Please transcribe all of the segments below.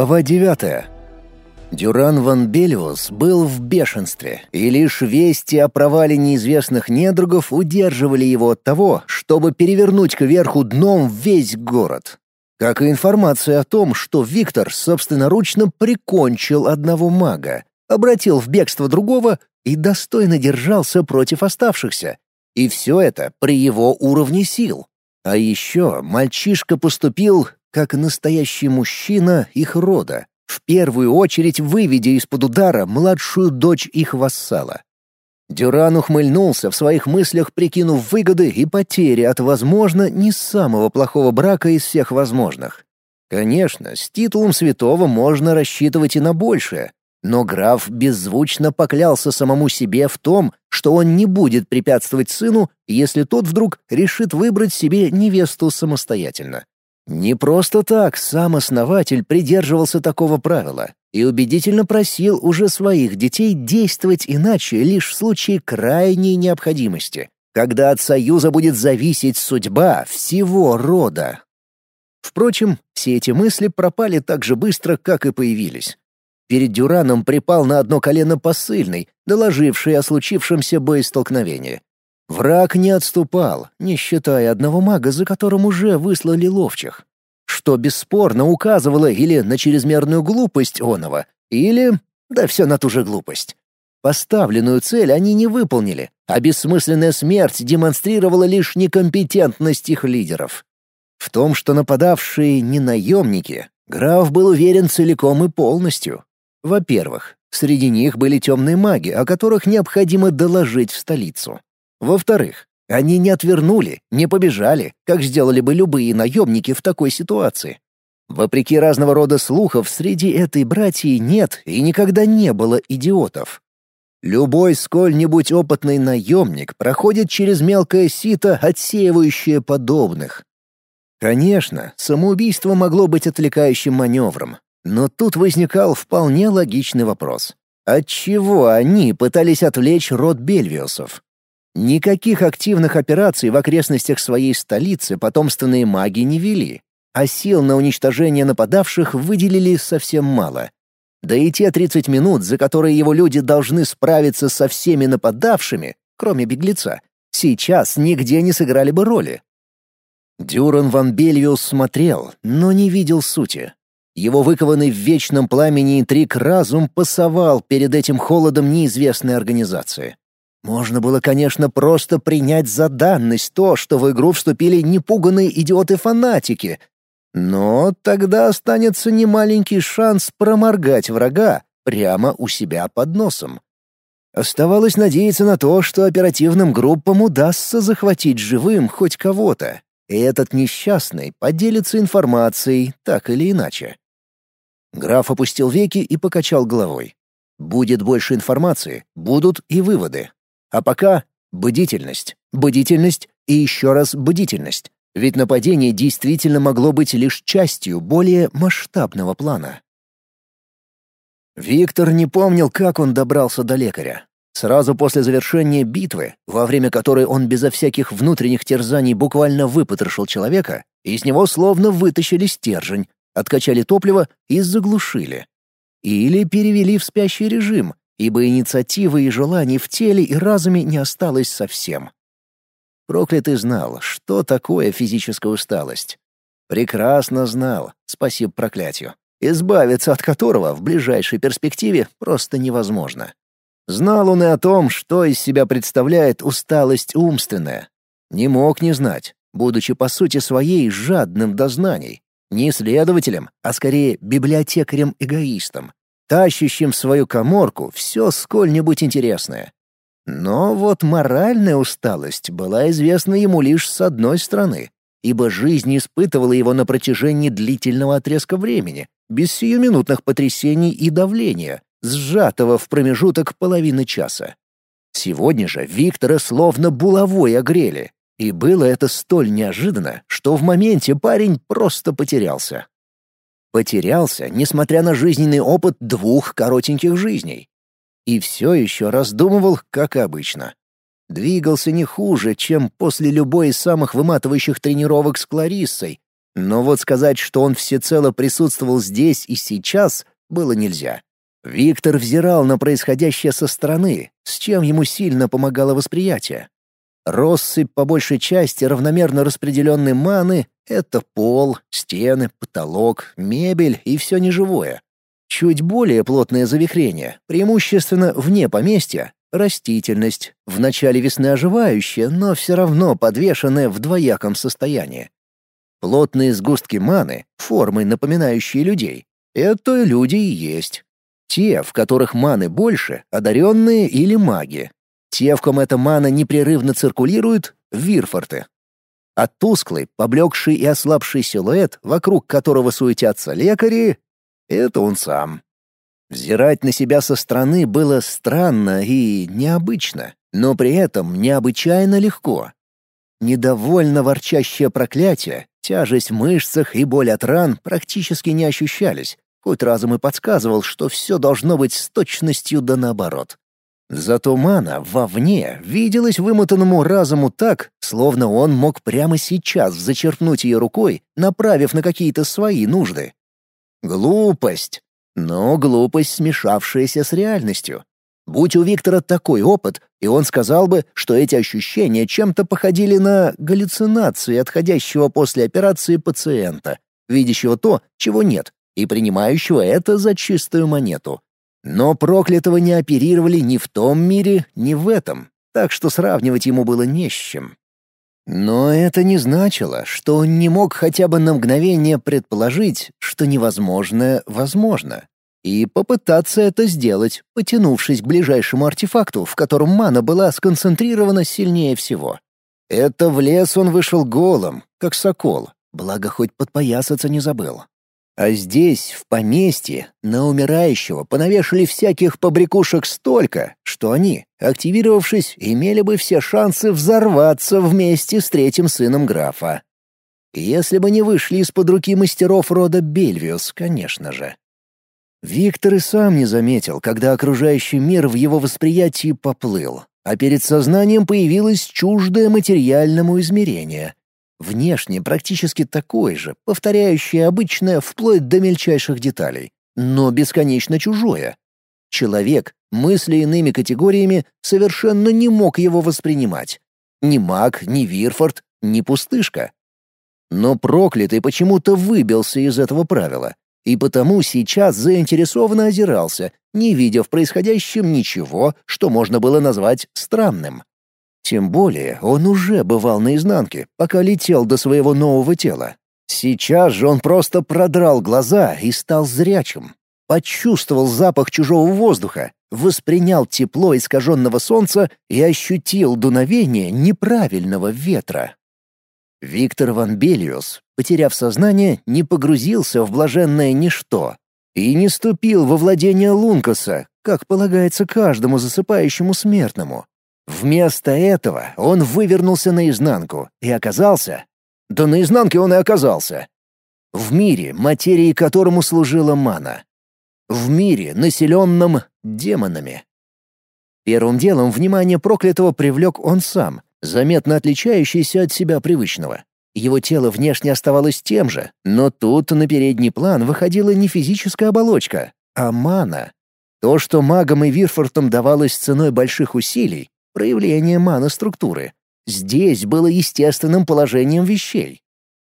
Глава 9. Дюран ван Белиус был в бешенстве, и лишь вести о провале неизвестных недругов удерживали его от того, чтобы перевернуть кверху дном весь город. Как и информация о том, что Виктор собственноручно прикончил одного мага, обратил в бегство другого и достойно держался против оставшихся. И все это при его уровне сил. А еще мальчишка поступил как настоящий мужчина их рода, в первую очередь выведя из-под удара младшую дочь их вассала. Дюран ухмыльнулся в своих мыслях, прикинув выгоды и потери от, возможно, не самого плохого брака из всех возможных. Конечно, с титулом святого можно рассчитывать и на большее, но граф беззвучно поклялся самому себе в том, что он не будет препятствовать сыну, если тот вдруг решит выбрать себе невесту самостоятельно. Не просто так сам основатель придерживался такого правила и убедительно просил уже своих детей действовать иначе лишь в случае крайней необходимости, когда от союза будет зависеть судьба всего рода. Впрочем, все эти мысли пропали так же быстро, как и появились. Перед Дюраном припал на одно колено посыльный, доложивший о случившемся боестолкновении. Враг не отступал, не считая одного мага, за которым уже выслали ловчих. Что бесспорно указывало или на чрезмерную глупость оного, или... да все на ту же глупость. Поставленную цель они не выполнили, а бессмысленная смерть демонстрировала лишь некомпетентность их лидеров. В том, что нападавшие не наемники, граф был уверен целиком и полностью. Во-первых, среди них были темные маги, о которых необходимо доложить в столицу. Во-вторых, они не отвернули, не побежали, как сделали бы любые наемники в такой ситуации. Вопреки разного рода слухов, среди этой братьи нет и никогда не было идиотов. Любой сколь-нибудь опытный наемник проходит через мелкое сито, отсеивающее подобных. Конечно, самоубийство могло быть отвлекающим маневром, но тут возникал вполне логичный вопрос. Отчего они пытались отвлечь род Бельвиусов? Никаких активных операций в окрестностях своей столицы потомственные маги не вели, а сил на уничтожение нападавших выделили совсем мало. Да и те 30 минут, за которые его люди должны справиться со всеми нападавшими, кроме беглеца, сейчас нигде не сыграли бы роли. Дюран ван Бельвиус смотрел, но не видел сути. Его выкованный в вечном пламени интриг разум пасовал перед этим холодом неизвестной организации. Можно было, конечно, просто принять за данность то, что в игру вступили непуганные идиоты-фанатики. Но тогда останется немаленький шанс проморгать врага прямо у себя под носом. Оставалось надеяться на то, что оперативным группам удастся захватить живым хоть кого-то, и этот несчастный поделится информацией так или иначе. Граф опустил веки и покачал головой. Будет больше информации, будут и выводы. А пока бдительность, бдительность и еще раз бдительность. Ведь нападение действительно могло быть лишь частью более масштабного плана. Виктор не помнил, как он добрался до лекаря. Сразу после завершения битвы, во время которой он безо всяких внутренних терзаний буквально выпотрошил человека, из него словно вытащили стержень, откачали топливо и заглушили. Или перевели в спящий режим, ибо инициативы и желаний в теле и разуме не осталось совсем. Проклятый знал, что такое физическая усталость. Прекрасно знал, спасибо проклятию, избавиться от которого в ближайшей перспективе просто невозможно. Знал он и о том, что из себя представляет усталость умственная. Не мог не знать, будучи по сути своей жадным до знаний, не исследователем, а скорее библиотекарем-эгоистом, тащащим в свою коморку все сколь-нибудь интересное. Но вот моральная усталость была известна ему лишь с одной стороны, ибо жизнь испытывала его на протяжении длительного отрезка времени, без сиюминутных потрясений и давления, сжатого в промежуток половины часа. Сегодня же Виктора словно булавой огрели, и было это столь неожиданно, что в моменте парень просто потерялся. Потерялся, несмотря на жизненный опыт двух коротеньких жизней. И все еще раздумывал, как обычно. Двигался не хуже, чем после любой из самых выматывающих тренировок с Клариссой, Но вот сказать, что он всецело присутствовал здесь и сейчас, было нельзя. Виктор взирал на происходящее со стороны, с чем ему сильно помогало восприятие. Россыпь по большей части равномерно распределенной маны — это пол, стены, потолок, мебель и все неживое. Чуть более плотное завихрение, преимущественно вне поместья, растительность, в начале весны оживающая, но все равно подвешенная в двояком состоянии. Плотные сгустки маны, формой напоминающие людей, это люди и есть. Те, в которых маны больше, одаренные или маги. Те, в ком эта мана непрерывно циркулирует, — вирфорты. А тусклый, поблекший и ослабший силуэт, вокруг которого суетятся лекари, — это он сам. Взирать на себя со стороны было странно и необычно, но при этом необычайно легко. Недовольно ворчащее проклятие, тяжесть в мышцах и боль от ран практически не ощущались, хоть разум и подсказывал, что все должно быть с точностью да наоборот. Зато мана вовне виделась вымотанному разуму так, словно он мог прямо сейчас зачерпнуть ее рукой, направив на какие-то свои нужды. Глупость. Но глупость, смешавшаяся с реальностью. Будь у Виктора такой опыт, и он сказал бы, что эти ощущения чем-то походили на галлюцинации отходящего после операции пациента, видящего то, чего нет, и принимающего это за чистую монету. Но проклятого не оперировали ни в том мире, ни в этом, так что сравнивать ему было не с чем. Но это не значило, что он не мог хотя бы на мгновение предположить, что невозможное возможно, и попытаться это сделать, потянувшись к ближайшему артефакту, в котором мана была сконцентрирована сильнее всего. Это в лес он вышел голым, как сокол, благо хоть подпоясаться не забыл. А здесь, в поместье, на умирающего понавешали всяких побрякушек столько, что они, активировавшись, имели бы все шансы взорваться вместе с третьим сыном графа. Если бы не вышли из-под руки мастеров рода Бельвиус, конечно же. Виктор и сам не заметил, когда окружающий мир в его восприятии поплыл, а перед сознанием появилось чуждое материальному измерение — Внешне практически такой же, повторяющий обычное вплоть до мельчайших деталей, но бесконечно чужое. Человек, мысли иными категориями, совершенно не мог его воспринимать. Ни маг, ни Вирфорд, ни пустышка. Но проклятый почему-то выбился из этого правила, и потому сейчас заинтересованно озирался, не видя в происходящем ничего, что можно было назвать странным. Тем более он уже бывал наизнанке, пока летел до своего нового тела. Сейчас же он просто продрал глаза и стал зрячим. Почувствовал запах чужого воздуха, воспринял тепло искаженного солнца и ощутил дуновение неправильного ветра. Виктор Ван Белиус, потеряв сознание, не погрузился в блаженное ничто и не ступил во владение Лункаса, как полагается каждому засыпающему смертному. Вместо этого он вывернулся наизнанку и оказался... Да наизнанке он и оказался. В мире, материи которому служила мана. В мире, населенном демонами. Первым делом внимание проклятого привлек он сам, заметно отличающийся от себя привычного. Его тело внешне оставалось тем же, но тут на передний план выходила не физическая оболочка, а мана. То, что магам и Вирфортам давалось ценой больших усилий, проявление мана-структуры. Здесь было естественным положением вещей.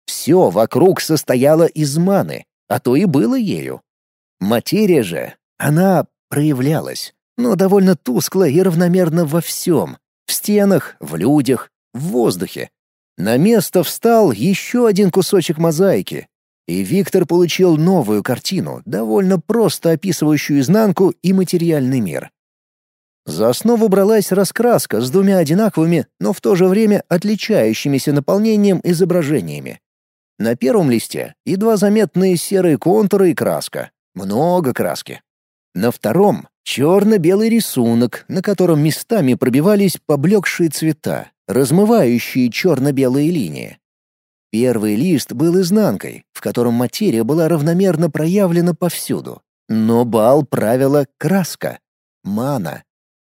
Все вокруг состояло из маны, а то и было ею. Материя же, она проявлялась, но довольно тускло и равномерно во всем. В стенах, в людях, в воздухе. На место встал еще один кусочек мозаики, и Виктор получил новую картину, довольно просто описывающую изнанку и материальный мир. За основу бралась раскраска с двумя одинаковыми, но в то же время отличающимися наполнением изображениями. На первом листе едва заметные серые контуры и краска. Много краски. На втором — черно-белый рисунок, на котором местами пробивались поблекшие цвета, размывающие черно-белые линии. Первый лист был изнанкой, в котором материя была равномерно проявлена повсюду. Но бал правила краска, мана,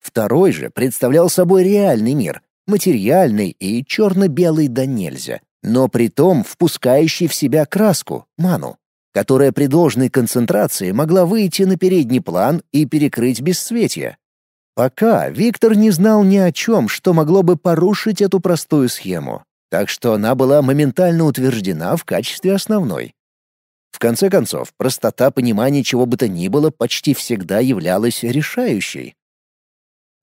Второй же представлял собой реальный мир, материальный и черно-белый да нельзя, но при том впускающий в себя краску, ману, которая при должной концентрации могла выйти на передний план и перекрыть бесцветие. Пока Виктор не знал ни о чем, что могло бы порушить эту простую схему, так что она была моментально утверждена в качестве основной. В конце концов, простота понимания чего бы то ни было почти всегда являлась решающей.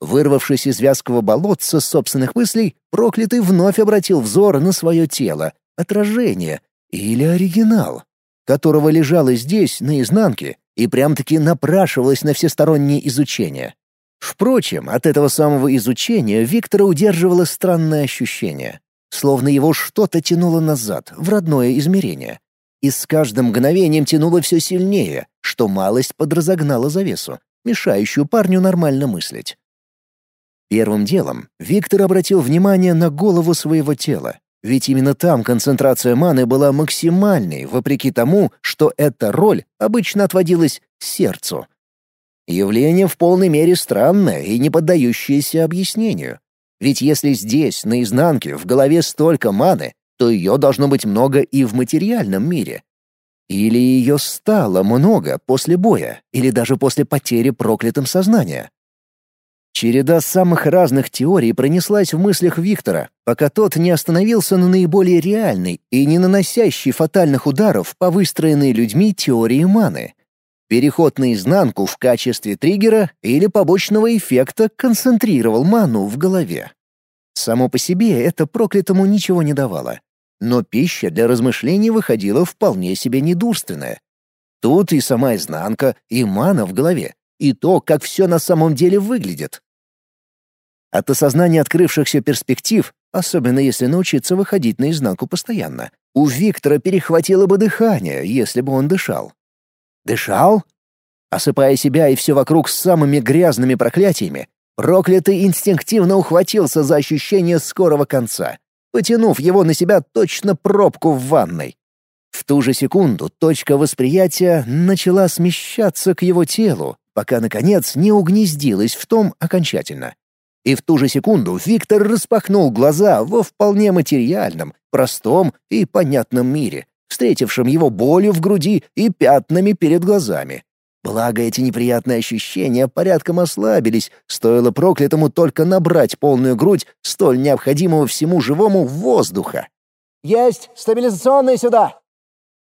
Вырвавшись из вязкого болотца собственных мыслей, проклятый вновь обратил взор на свое тело, отражение или оригинал, которого лежало здесь, на изнанке, и прям-таки напрашивалось на всестороннее изучение. Впрочем, от этого самого изучения Виктора удерживало странное ощущение, словно его что-то тянуло назад, в родное измерение, и с каждым мгновением тянуло все сильнее, что малость подразогнала завесу, мешающую парню нормально мыслить. Первым делом Виктор обратил внимание на голову своего тела, ведь именно там концентрация маны была максимальной, вопреки тому, что эта роль обычно отводилась сердцу. Явление в полной мере странное и не поддающееся объяснению. Ведь если здесь, на изнанке, в голове столько маны, то ее должно быть много и в материальном мире. Или ее стало много после боя, или даже после потери проклятым сознания. Череда самых разных теорий пронеслась в мыслях Виктора, пока тот не остановился на наиболее реальной и не наносящей фатальных ударов по выстроенной людьми теории маны. Переход наизнанку в качестве триггера или побочного эффекта концентрировал ману в голове. Само по себе это проклятому ничего не давало. Но пища для размышлений выходила вполне себе недурственная. Тут и сама изнанка, и мана в голове, и то, как все на самом деле выглядит. От осознания открывшихся перспектив, особенно если научиться выходить наизнанку постоянно, у Виктора перехватило бы дыхание, если бы он дышал. Дышал? Осыпая себя и все вокруг самыми грязными проклятиями, проклятый инстинктивно ухватился за ощущение скорого конца, потянув его на себя точно пробку в ванной. В ту же секунду точка восприятия начала смещаться к его телу, пока, наконец, не угнездилась в том окончательно. И в ту же секунду Виктор распахнул глаза во вполне материальном, простом и понятном мире, встретившем его болью в груди и пятнами перед глазами. Благо эти неприятные ощущения порядком ослабились, стоило проклятому только набрать полную грудь столь необходимого всему живому воздуха. «Есть! Стабилизационные сюда!»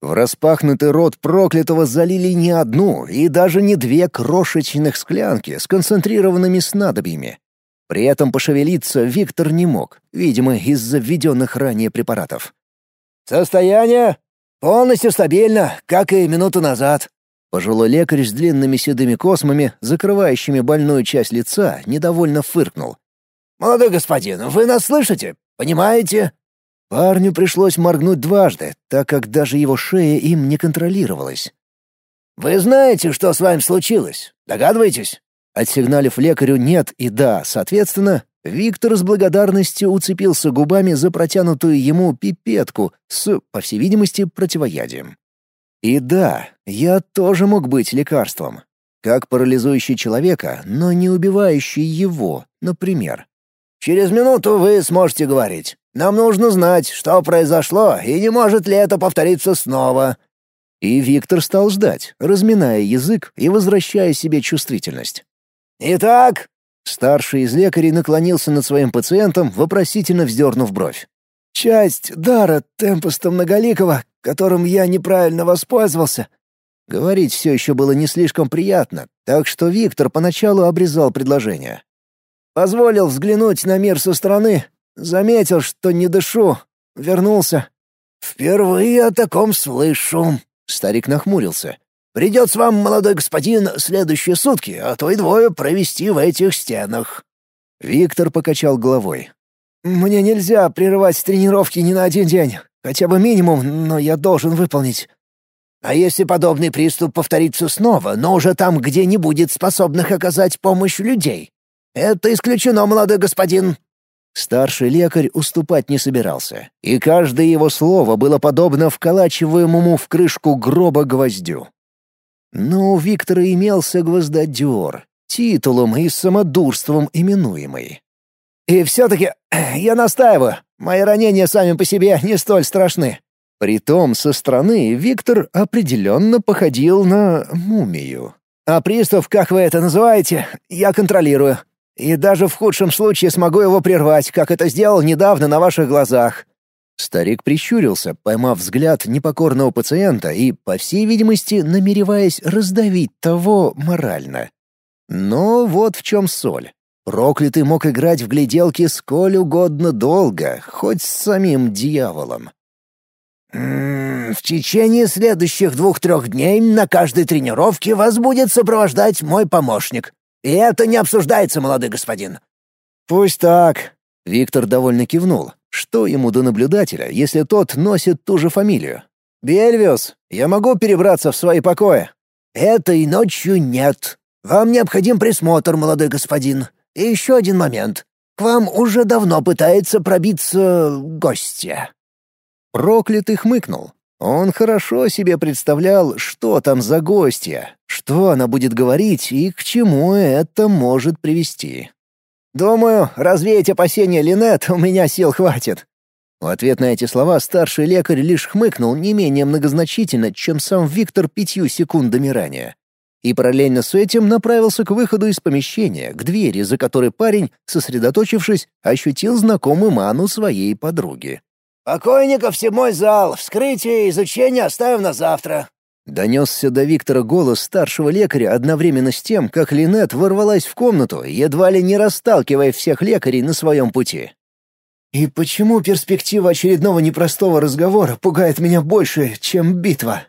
В распахнутый рот проклятого залили не одну и даже не две крошечных склянки с концентрированными снадобьями. При этом пошевелиться Виктор не мог, видимо, из-за введенных ранее препаратов. «Состояние полностью стабильно, как и минуту назад». Пожилой лекарь с длинными седыми космами, закрывающими больную часть лица, недовольно фыркнул. «Молодой господин, вы нас слышите? Понимаете?» Парню пришлось моргнуть дважды, так как даже его шея им не контролировалась. «Вы знаете, что с вами случилось? Догадываетесь?» Отсигналив лекарю «нет» и «да», соответственно, Виктор с благодарностью уцепился губами за протянутую ему пипетку с, по всей видимости, противоядием. И да, я тоже мог быть лекарством. Как парализующий человека, но не убивающий его, например. «Через минуту вы сможете говорить. Нам нужно знать, что произошло, и не может ли это повториться снова». И Виктор стал ждать, разминая язык и возвращая себе чувствительность. «Итак...» Старший из лекарей наклонился над своим пациентом, вопросительно вздернув бровь. «Часть дара темпоста многоликого, которым я неправильно воспользовался». Говорить все еще было не слишком приятно, так что Виктор поначалу обрезал предложение. «Позволил взглянуть на мир со стороны, заметил, что не дышу, вернулся». «Впервые о таком слышу», — старик нахмурился. Придется вам, молодой господин, следующие сутки, а то и двое провести в этих стенах». Виктор покачал головой. «Мне нельзя прерывать тренировки ни на один день. Хотя бы минимум, но я должен выполнить». «А если подобный приступ повторится снова, но уже там, где не будет способных оказать помощь людей?» «Это исключено, молодой господин». Старший лекарь уступать не собирался, и каждое его слово было подобно вколачиваемому в крышку гроба гвоздю. Но у Виктора имелся гвоздодер, титулом и самодурством именуемый. И все-таки я настаиваю, мои ранения сами по себе не столь страшны». Притом со стороны Виктор определенно походил на мумию. «А пристав, как вы это называете, я контролирую. И даже в худшем случае смогу его прервать, как это сделал недавно на ваших глазах». Старик прищурился, поймав взгляд непокорного пациента и, по всей видимости, намереваясь раздавить того морально. Но вот в чем соль. Проклятый мог играть в гляделки сколь угодно долго, хоть с самим дьяволом. «М -м, «В течение следующих двух-трех дней на каждой тренировке вас будет сопровождать мой помощник. И это не обсуждается, молодой господин». «Пусть так», — Виктор довольно кивнул. Что ему до наблюдателя, если тот носит ту же фамилию? «Бельвиус, я могу перебраться в свои покои?» «Этой ночью нет. Вам необходим присмотр, молодой господин. И еще один момент. К вам уже давно пытается пробиться гостья». Проклятый хмыкнул. Он хорошо себе представлял, что там за гостья, что она будет говорить и к чему это может привести. «Думаю, развеять опасения Линет у меня сил хватит». В ответ на эти слова старший лекарь лишь хмыкнул не менее многозначительно, чем сам Виктор пятью секундами ранее. И параллельно с этим направился к выходу из помещения, к двери, за которой парень, сосредоточившись, ощутил знакомую ману своей подруги. «Покойников седьмой зал, вскрытие и изучение оставим на завтра. Донесся до Виктора голос старшего лекаря одновременно с тем, как Линет ворвалась в комнату, едва ли не расталкивая всех лекарей на своем пути. «И почему перспектива очередного непростого разговора пугает меня больше, чем битва?»